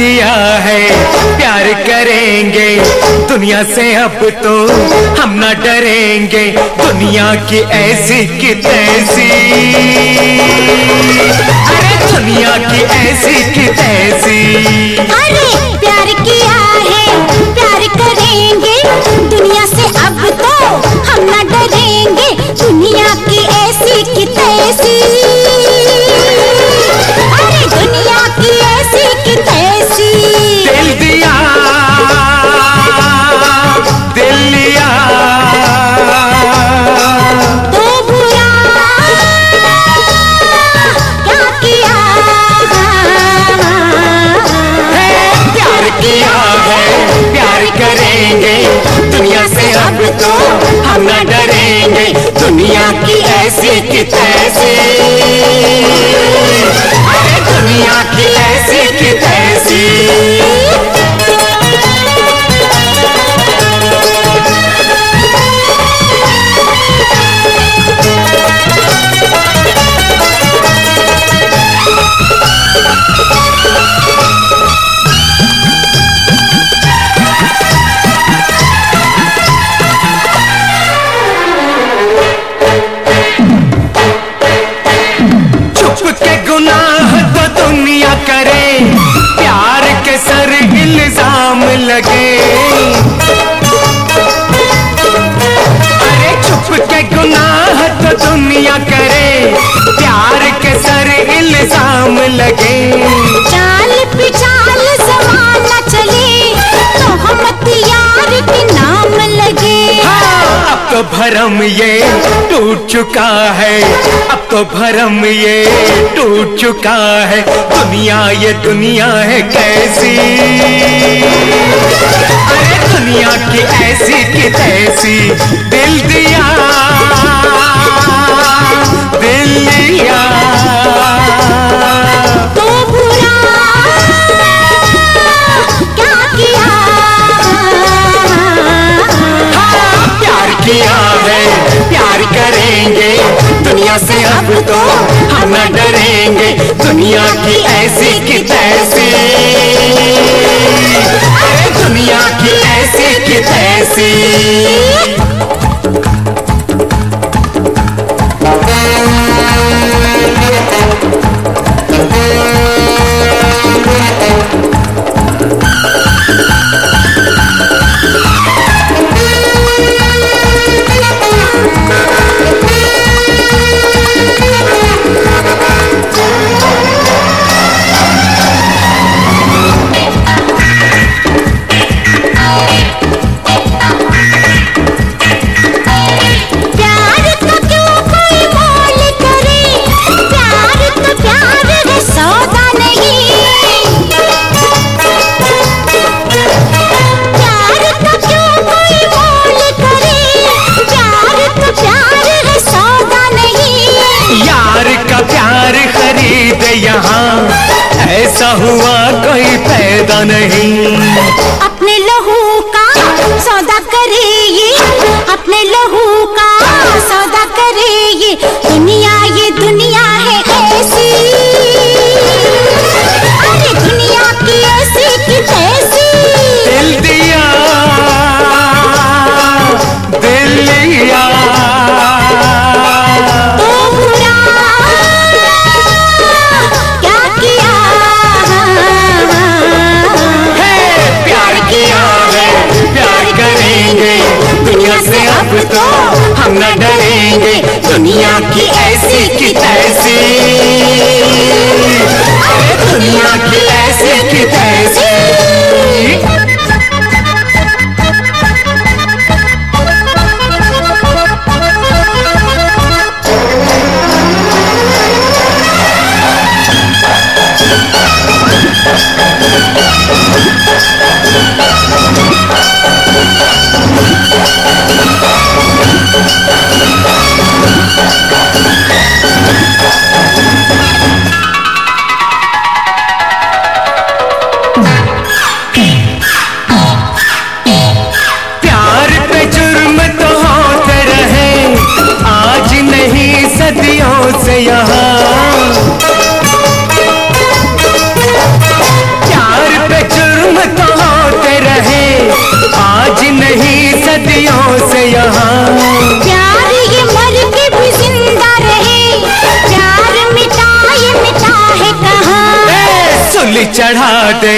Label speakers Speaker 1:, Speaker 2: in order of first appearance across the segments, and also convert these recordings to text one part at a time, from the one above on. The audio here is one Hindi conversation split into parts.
Speaker 1: प्यार करेंगे। दुनिया से अब तो हम न डरेंगे। दुनिया की ऐसी की तैसी। अरे, दुनिया की ऐसी की तैसी।
Speaker 2: अरे, प्यार किया है, प्यार करेंगे। दुनिया से अब तो हम न डरेंगे। दुनिया दुनिया
Speaker 1: से अब तो हम न डरेंगे। दुनिया की ऐसी की तैसी। दुनिया की गुनाह तो दुनिया करे प्यार के सर इल्ज़ाम लगे। अरे चुप के गुनाह तो दुनिया करे प्यार के सर इल्ज़ाम लगे।
Speaker 2: चाल पे चाल जमाना चले तो हम यार के नाम लगे।
Speaker 1: हाँ, अब तो भरम ये टूट चुका है। अब तो भरम ये टूट चुका है। दुनिया, ये दुनिया है कैसी? अरे दुनिया की ऐसी की तैसी। दिल दिल दुनिया से अब तो हम न डरेंगे। दुनिया की ऐसी की तैसी। दुनिया की ऐसी की तैसी। ऐसा हुआ कोई पैदा नहीं।
Speaker 2: अपने लहू का सौदा करिए। अपने लहू का
Speaker 1: हम न डरेंगे दुनिया की ऐसी की तैसी। चढ़ा दे,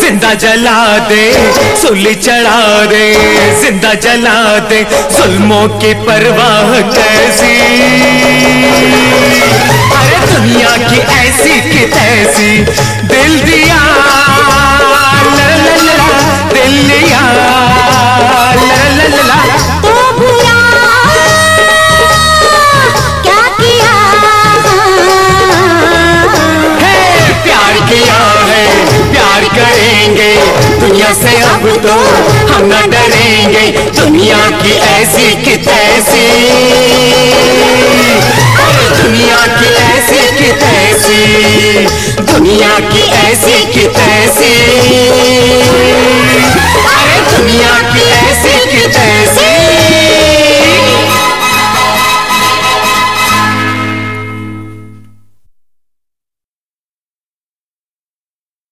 Speaker 1: ज़िंदा जला दे, सुली चढ़ा दे, ज़िंदा जला दे, जुल्मों की परवाह कैसी? अरे दुनिया की ऐसी की तैसी, दिल दिया। डरेंगे दुनिया की ऐसी कि तैसी। दुनिया की ऐसी कि तैसी। दुनिया की ऐसी कि तैसी।